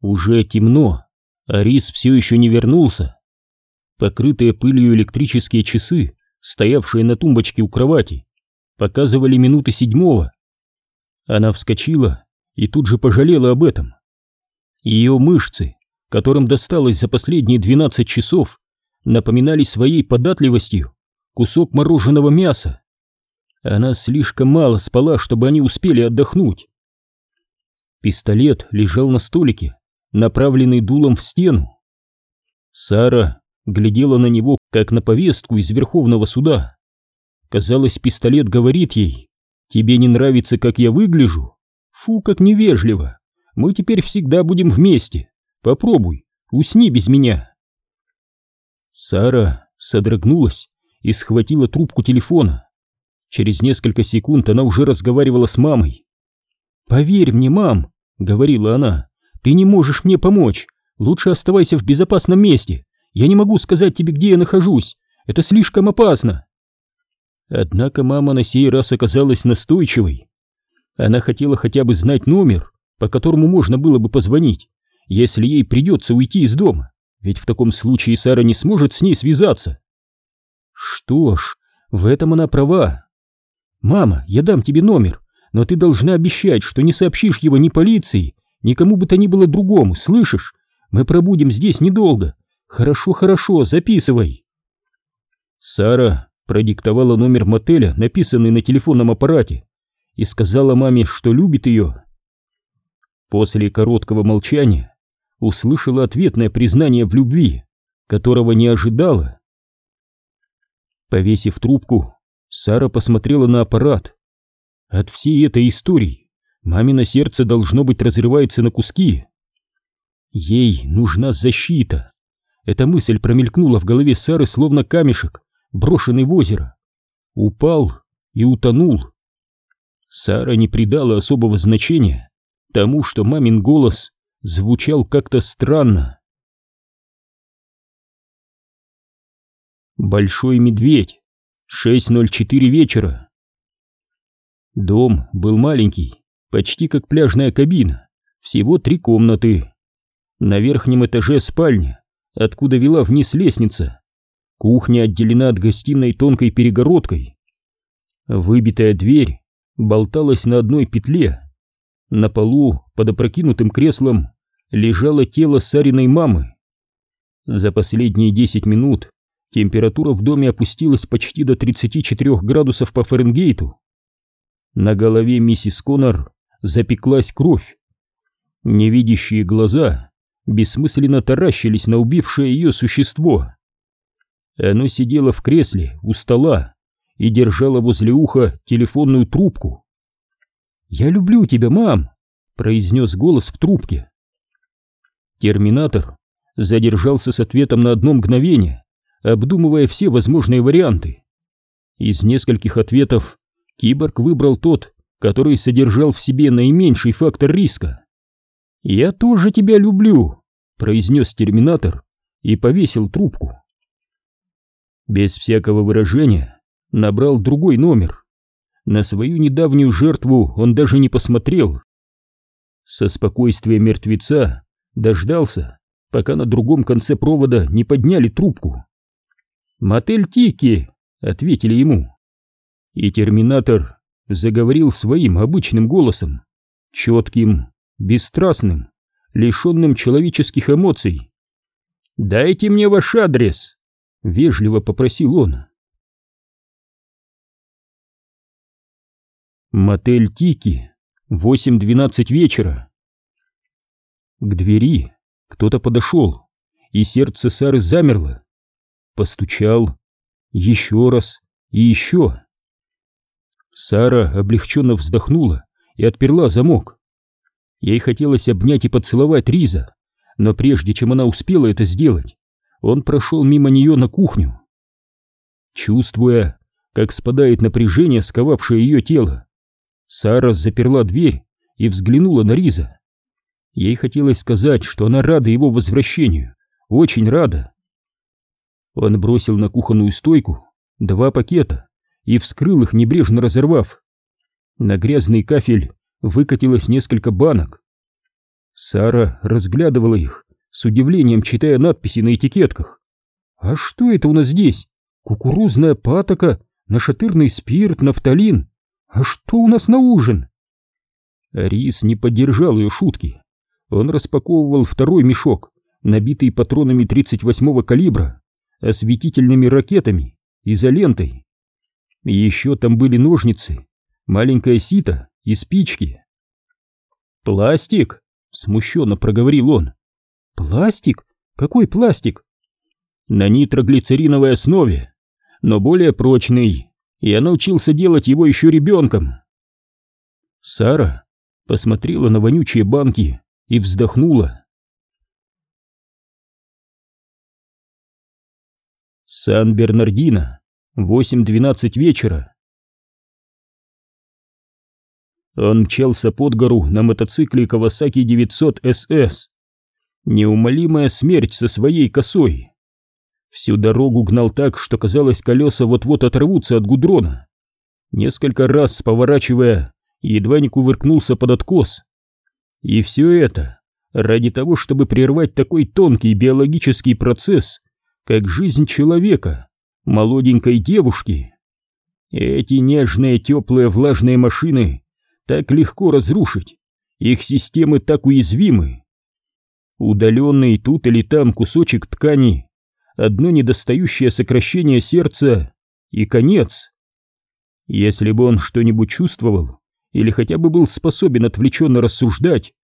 Уже темно, а Рис все еще не вернулся. Покрытые пылью электрические часы, стоявшие на тумбочке у кровати, показывали минуты седьмого. Она вскочила и тут же пожалела об этом. Ее мышцы, которым досталось за последние 12 часов, напоминали своей податливостью кусок мороженого мяса. Она слишком мало спала, чтобы они успели отдохнуть. Пистолет лежал на столике, направленный дулом в стену. Сара глядела на него, как на повестку из Верховного суда. Казалось, пистолет говорит ей, «Тебе не нравится, как я выгляжу? Фу, как невежливо! Мы теперь всегда будем вместе. Попробуй, усни без меня!» Сара содрогнулась и схватила трубку телефона. Через несколько секунд она уже разговаривала с мамой. «Поверь мне, мам», — говорила она, — «ты не можешь мне помочь. Лучше оставайся в безопасном месте. Я не могу сказать тебе, где я нахожусь. Это слишком опасно. Однако мама на сей раз оказалась настойчивой. Она хотела хотя бы знать номер, по которому можно было бы позвонить, если ей придется уйти из дома, ведь в таком случае Сара не сможет с ней связаться. Что ж, в этом она права. «Мама, я дам тебе номер, но ты должна обещать, что не сообщишь его ни полиции, ни кому бы то ни было другому, слышишь? Мы пробудем здесь недолго, «Хорошо, хорошо, записывай!» Сара продиктовала номер мотеля, написанный на телефонном аппарате, и сказала маме, что любит ее. После короткого молчания услышала ответное признание в любви, которого не ожидала. Повесив трубку, Сара посмотрела на аппарат. От всей этой истории мамино сердце должно быть разрывается на куски. Ей нужна защита. Эта мысль промелькнула в голове Сары словно камешек, брошенный в озеро. Упал и утонул. Сара не придала особого значения тому, что мамин голос звучал как-то странно. Большой медведь. 6.04 вечера. Дом был маленький, почти как пляжная кабина, всего три комнаты. На верхнем этаже спальня, откуда вела вниз лестница. Кухня отделена от гостиной тонкой перегородкой. Выбитая дверь болталась на одной петле. На полу, под опрокинутым креслом, лежало тело Сариной мамы. За последние 10 минут температура в доме опустилась почти до 34 градусов по Фаренгейту. На голове миссис Коннор запеклась кровь. Невидящие глаза бессмысленно таращились на убившее ее существо. Оно сидело в кресле у стола и держало возле уха телефонную трубку. «Я люблю тебя, мам!» — произнес голос в трубке. Терминатор задержался с ответом на одно мгновение, обдумывая все возможные варианты. Из нескольких ответов киборг выбрал тот, который содержал в себе наименьший фактор риска. «Я тоже тебя люблю», — произнес терминатор и повесил трубку. Без всякого выражения набрал другой номер. На свою недавнюю жертву он даже не посмотрел. Со спокойствия мертвеца дождался, пока на другом конце провода не подняли трубку. «Мотель Тики», — ответили ему. И терминатор заговорил своим обычным голосом, четким, бесстрастным, лишенным человеческих эмоций. «Дайте мне ваш адрес!» — вежливо попросил он. Мотель Тики, 8.12 вечера. К двери кто-то подошел, и сердце Сары замерло. Постучал. Еще раз и еще. Сара облегченно вздохнула и отперла замок. Ей хотелось обнять и поцеловать Риза, но прежде чем она успела это сделать, он прошел мимо нее на кухню. Чувствуя, как спадает напряжение, сковавшее ее тело, Сара заперла дверь и взглянула на Риза. Ей хотелось сказать, что она рада его возвращению, очень рада. Он бросил на кухонную стойку два пакета и вскрыл их, небрежно разорвав. На грязный кафель выкатилось несколько банок. Сара разглядывала их, с удивлением читая надписи на этикетках. «А что это у нас здесь? Кукурузная патока, нашатырный спирт, нафталин. А что у нас на ужин?» Рис не поддержал ее шутки. Он распаковывал второй мешок, набитый патронами 38-го калибра, осветительными ракетами, изолентой. Еще там были ножницы, маленькое сито и спички. «Пластик?» — смущенно проговорил он. «Пластик? Какой пластик?» «На нитроглицериновой основе, но более прочный. Я научился делать его еще ребенком». Сара посмотрела на вонючие банки и вздохнула. Сан-Бернардино, 8-12 вечера. Он мчался под гору на мотоцикле Kawasaki 900 SS. Неумолимая смерть со своей косой. Всю дорогу гнал так, что казалось, колеса вот-вот оторвутся от гудрона. Несколько раз поворачивая, едва не кувыркнулся под откос. И все это ради того, чтобы прервать такой тонкий биологический процесс, как жизнь человека, молоденькой девушки. Эти нежные, теплые, влажные машины так легко разрушить, их системы так уязвимы. Удаленный тут или там кусочек ткани, одно недостающее сокращение сердца и конец. Если бы он что-нибудь чувствовал, или хотя бы был способен отвлеченно рассуждать,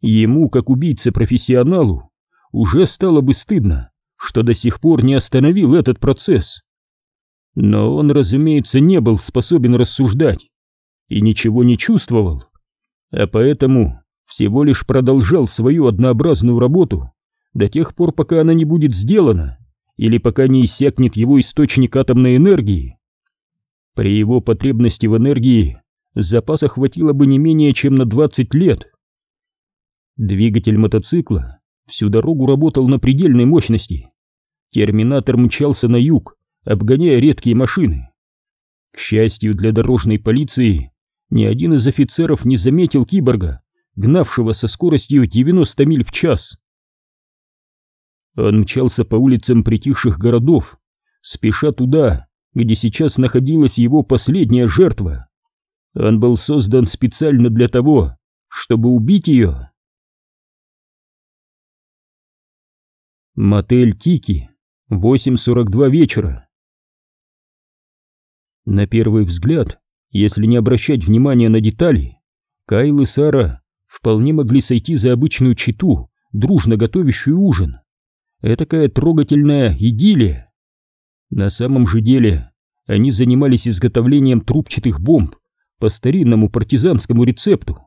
ему, как убийце-профессионалу, уже стало бы стыдно, что до сих пор не остановил этот процесс. Но он, разумеется, не был способен рассуждать и ничего не чувствовал, а поэтому всего лишь продолжал свою однообразную работу до тех пор, пока она не будет сделана или пока не иссякнет его источник атомной энергии. При его потребности в энергии запаса хватило бы не менее чем на 20 лет. Двигатель мотоцикла всю дорогу работал на предельной мощности. Терминатор мчался на юг, обгоняя редкие машины. К счастью для дорожной полиции, ни один из офицеров не заметил киборга, гнавшего со скоростью 90 миль в час. Он мчался по улицам притихших городов, спеша туда, где сейчас находилась его последняя жертва. Он был создан специально для того, чтобы убить ее. Мотель Тики, 8.42 вечера. На первый взгляд, если не обращать внимания на детали, Кайл и Сара вполне могли сойти за обычную читу, дружно готовящую ужин. Этакая трогательная идиллия. На самом же деле они занимались изготовлением трубчатых бомб по старинному партизанскому рецепту.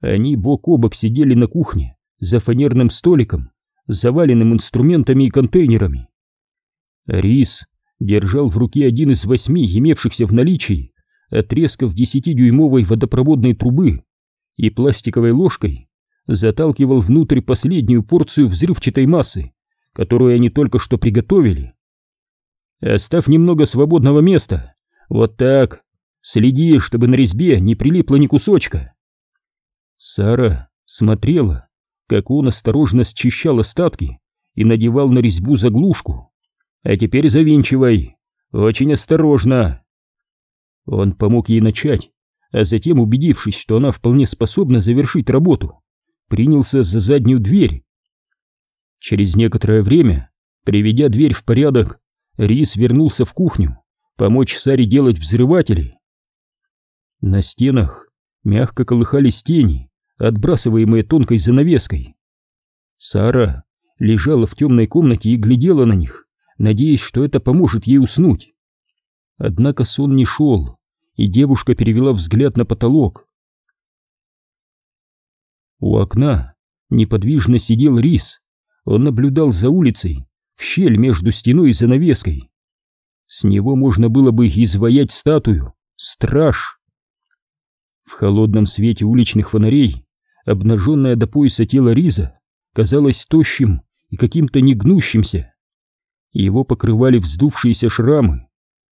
Они бок о бок сидели на кухне за фанерным столиком заваленным инструментами и контейнерами. Рис держал в руке один из восьми имевшихся в наличии отрезков десятидюймовой водопроводной трубы и пластиковой ложкой заталкивал внутрь последнюю порцию взрывчатой массы, которую они только что приготовили. Оставь немного свободного места. Вот так. Следи, чтобы на резьбе не прилипло ни кусочка. Сара смотрела, как он осторожно счищал остатки и надевал на резьбу заглушку. «А теперь завинчивай, очень осторожно!» Он помог ей начать, а затем, убедившись, что она вполне способна завершить работу, принялся за заднюю дверь. Через некоторое время, приведя дверь в порядок, Рис вернулся в кухню, помочь Саре делать взрыватели. На стенах мягко колыхались тени, отбрасываемые тонкой занавеской. Сара лежала в темной комнате и глядела на них, надеясь, что это поможет ей уснуть. Однако сон не шел, и девушка перевела взгляд на потолок. У окна неподвижно сидел Рис. Он наблюдал за улицей, в щель между стеной и занавеской. С него можно было бы изваять статую «Страж». В холодном свете уличных фонарей обнаженное до пояса тело Риза казалось тощим и каким-то негнущимся. Его покрывали вздувшиеся шрамы,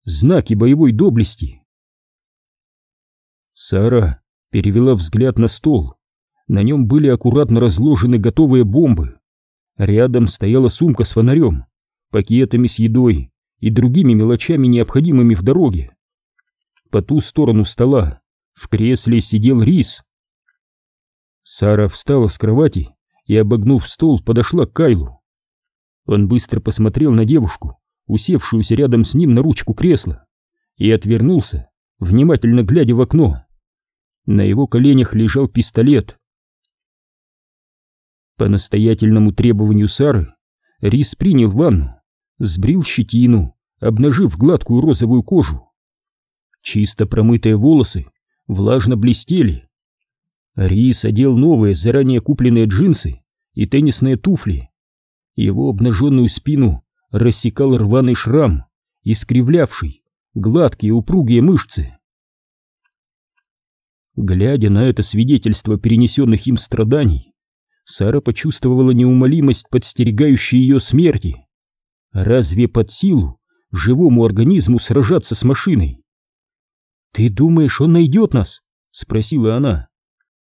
знаки боевой доблести. Сара перевела взгляд на стол. На нем были аккуратно разложены готовые бомбы. Рядом стояла сумка с фонарем, пакетами с едой и другими мелочами, необходимыми в дороге. По ту сторону стола в кресле сидел Рис. Сара встала с кровати и, обогнув стол, подошла к Кайлу. Он быстро посмотрел на девушку, усевшуюся рядом с ним на ручку кресла, и отвернулся, внимательно глядя в окно. На его коленях лежал пистолет. По настоятельному требованию Сары Рис принял ванну, сбрил щетину, обнажив гладкую розовую кожу. Чисто промытые волосы влажно блестели. Рис одел новые, заранее купленные джинсы и теннисные туфли. Его обнаженную спину рассекал рваный шрам, искривлявший гладкие упругие мышцы. Глядя на это свидетельство перенесенных им страданий, Сара почувствовала неумолимость подстерегающей ее смерти. Разве под силу живому организму сражаться с машиной? «Ты думаешь, он найдет нас?» — спросила она.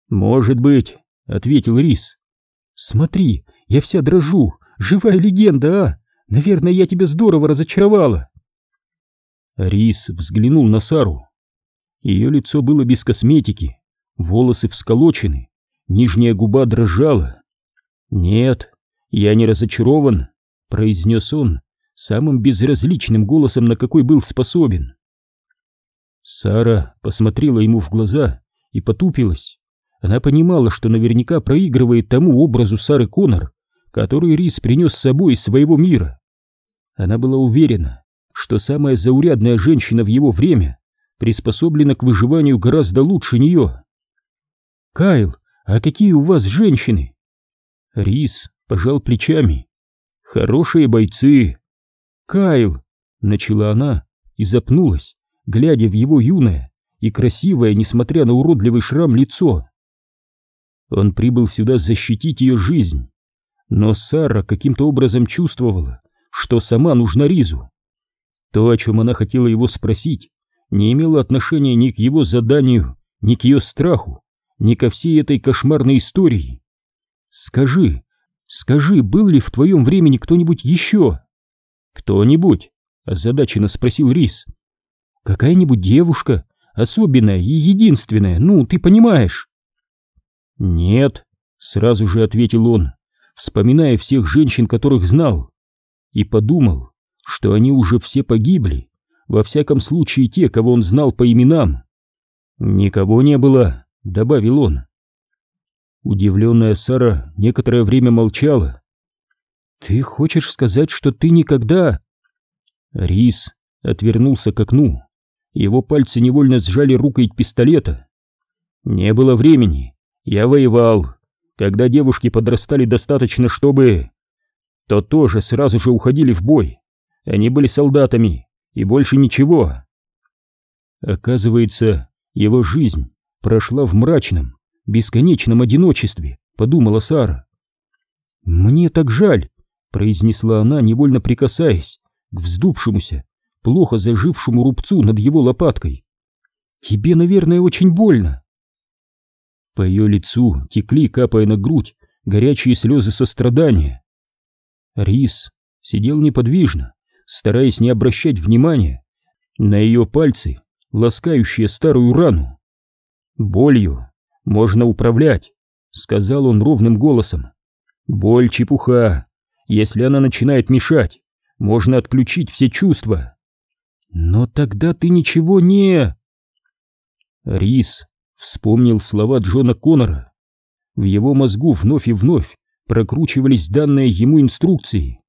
«Может быть», — ответил Рис. «Смотри, я вся дрожу, живая легенда, а! Наверное, я тебя здорово разочаровала!» Рис взглянул на Сару. Ее лицо было без косметики, волосы всколочены, нижняя губа дрожала. «Нет, я не разочарован», — произнес он самым безразличным голосом, на какой был способен. Сара посмотрела ему в глаза и потупилась. Она понимала, что наверняка проигрывает тому образу Сары Коннор, который Рис принес с собой из своего мира. Она была уверена, что самая заурядная женщина в его время приспособлена к выживанию гораздо лучше нее. «Кайл, а какие у вас женщины?» Рис пожал плечами. «Хорошие бойцы». «Кайл!» — начала она и запнулась, глядя в его юное и красивое, несмотря на уродливый шрам, лицо. Он прибыл сюда защитить ее жизнь, но Сара каким-то образом чувствовала, что сама нужна Ризу. То, о чем она хотела его спросить, не имело отношения ни к его заданию, ни к ее страху, ни ко всей этой кошмарной истории. «Скажи, скажи, был ли в твоем времени кто-нибудь еще?» «Кто-нибудь?» — озадаченно спросил Рис. «Какая-нибудь девушка, особенная и единственная, ну, ты понимаешь?» «Нет», — сразу же ответил он, вспоминая всех женщин, которых знал, и подумал, что они уже все погибли, во всяком случае те, кого он знал по именам. «Никого не было», — добавил он. Удивленная Сара некоторое время молчала. «Ты хочешь сказать, что ты никогда...» Рис отвернулся к окну. Его пальцы невольно сжали рукой пистолета. «Не было времени. Я воевал. Когда девушки подрастали достаточно, чтобы...» То тоже сразу же уходили в бой. Они были солдатами, и больше ничего. Оказывается, его жизнь прошла в мрачном, бесконечном одиночестве, подумала Сара. «Мне так жаль», — произнесла она, невольно прикасаясь к вздувшемуся, плохо зажившему рубцу над его лопаткой. «Тебе, наверное, очень больно». По ее лицу текли, капая на грудь, горячие слезы сострадания. Рис сидел неподвижно, стараясь не обращать внимания на ее пальцы, ласкающие старую рану. «Болью можно управлять», — сказал он ровным голосом. «Боль — чепуха. Если она начинает мешать, можно отключить все чувства». «Но тогда ты ничего не...» Рис вспомнил слова Джона Коннора. В его мозгу вновь и вновь прокручивались данные ему инструкции.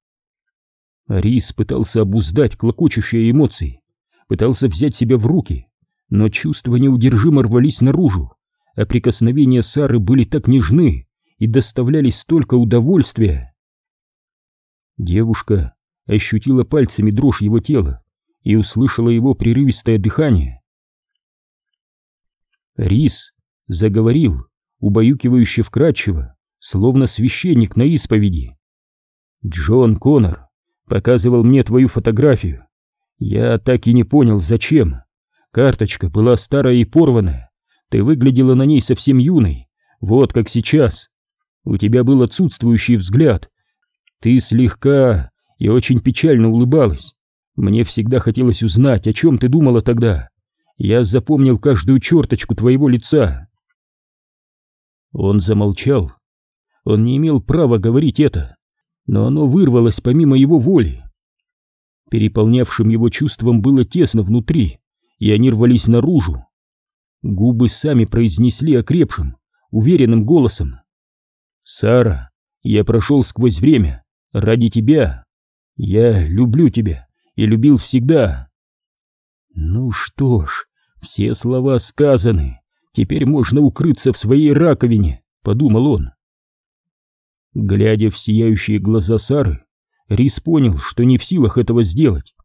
Рис пытался обуздать клокочущие эмоции, пытался взять себя в руки, но чувства неудержимо рвались наружу, а прикосновения Сары были так нежны и доставляли столько удовольствия. Девушка ощутила пальцами дрожь его тела и услышала его прерывистое дыхание. Рис заговорил, убаюкивающе вкрадчиво, словно священник на исповеди. «Джон Коннор показывал мне твою фотографию. Я так и не понял, зачем. Карточка была старая и порванная. Ты выглядела на ней совсем юной, вот как сейчас. У тебя был отсутствующий взгляд. Ты слегка и очень печально улыбалась. Мне всегда хотелось узнать, о чем ты думала тогда. Я запомнил каждую черточку твоего лица. Он замолчал. Он не имел права говорить это, но оно вырвалось помимо его воли. Переполнявшим его чувством было тесно внутри, и они рвались наружу. Губы сами произнесли окрепшим, уверенным голосом. «Сара, я прошел сквозь время ради тебя. Я люблю тебя и любил всегда». Ну что ж, все слова сказаны, теперь можно укрыться в своей раковине, подумал он. Глядя в сияющие глаза Сары, Рис понял, что не в силах этого сделать.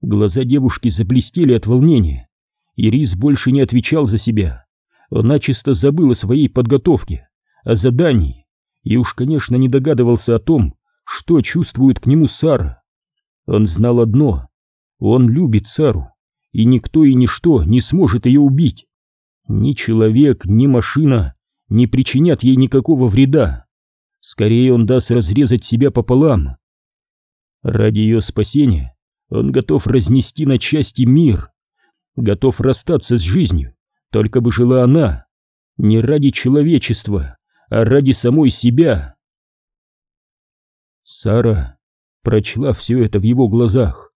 Глаза девушки заблестели от волнения, и Рис больше не отвечал за себя. Он начисто забыл о своей подготовке, о задании, и уж, конечно, не догадывался о том, что чувствует к нему Сара. Он знал одно — он любит Сару, и никто и ничто не сможет ее убить. Ни человек, ни машина не причинят ей никакого вреда. Скорее он даст разрезать себя пополам. Ради ее спасения он готов разнести на части мир, готов расстаться с жизнью, только бы жила она, не ради человечества, а ради самой себя. Сара прочла все это в его глазах.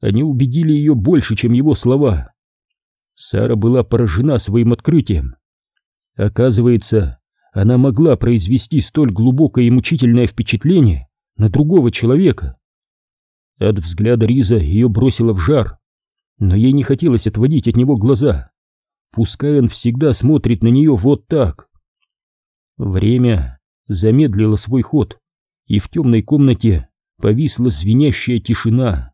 Они убедили ее больше, чем его слова. Сара была поражена своим открытием. Оказывается, она могла произвести столь глубокое и мучительное впечатление на другого человека. От взгляда Риза ее бросило в жар, но ей не хотелось отводить от него глаза. Пускай он всегда смотрит на нее вот так. Время замедлило свой ход, и в темной комнате повисла звенящая тишина.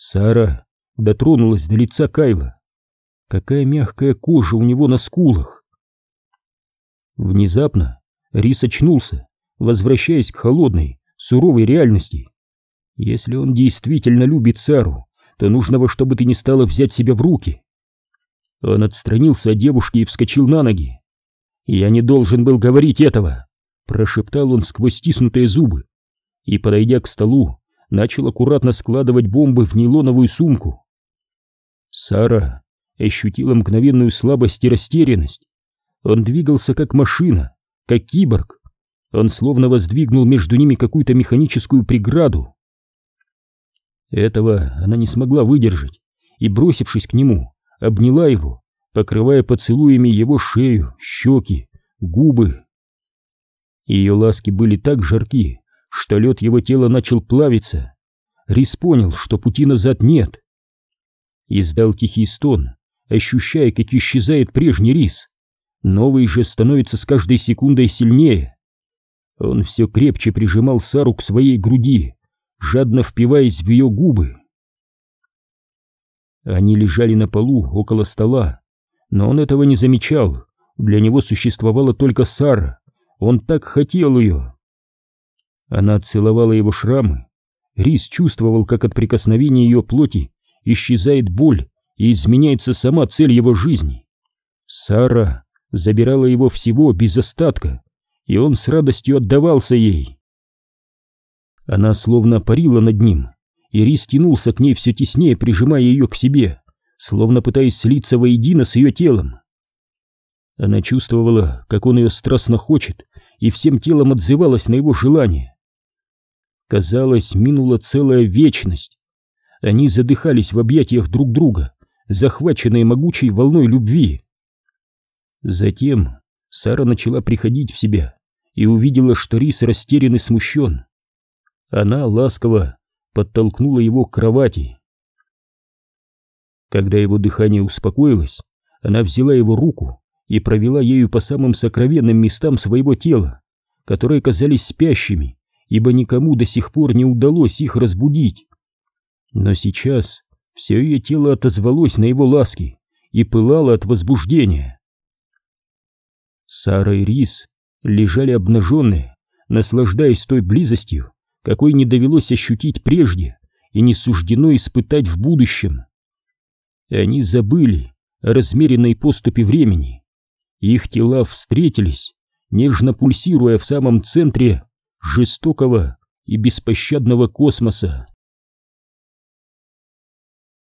Сара дотронулась до лица Кайла. Какая мягкая кожа у него на скулах. Внезапно Рис очнулся, возвращаясь к холодной, суровой реальности. Если он действительно любит Сару, то нужно во что бы ты ни стало взять себя в руки. Он отстранился от девушки и вскочил на ноги. «Я не должен был говорить этого!» Прошептал он сквозь стиснутые зубы и, подойдя к столу, начал аккуратно складывать бомбы в нейлоновую сумку. Сара ощутила мгновенную слабость и растерянность. Он двигался как машина, как киборг. Он словно воздвигнул между ними какую-то механическую преграду. Этого она не смогла выдержать и, бросившись к нему, обняла его, покрывая поцелуями его шею, щеки, губы. Ее ласки были так жарки, что лед его тела начал плавиться. Рис понял, что пути назад нет. Издал тихий стон, ощущая, как исчезает прежний рис. Новый же становится с каждой секундой сильнее. Он все крепче прижимал Сару к своей груди, жадно впиваясь в ее губы. Они лежали на полу около стола, но он этого не замечал. Для него существовала только Сара. Он так хотел ее. Она целовала его шрамы. Рис чувствовал, как от прикосновения ее плоти исчезает боль и изменяется сама цель его жизни. Сара забирала его всего без остатка, и он с радостью отдавался ей. Она словно парила над ним, и Рис тянулся к ней все теснее, прижимая ее к себе, словно пытаясь слиться воедино с ее телом. Она чувствовала, как он ее страстно хочет, и всем телом отзывалась на его желание. Казалось, минула целая вечность. Они задыхались в объятиях друг друга, захваченные могучей волной любви. Затем Сара начала приходить в себя и увидела, что Рис растерян и смущен. Она ласково подтолкнула его к кровати. Когда его дыхание успокоилось, она взяла его руку и провела ею по самым сокровенным местам своего тела, которые казались спящими ибо никому до сих пор не удалось их разбудить. Но сейчас все ее тело отозвалось на его ласки и пылало от возбуждения. Сара и Рис лежали обнаженные, наслаждаясь той близостью, какой не довелось ощутить прежде и не суждено испытать в будущем. Они забыли о размеренной поступе времени. Их тела встретились, нежно пульсируя в самом центре жестокого и беспощадного космоса.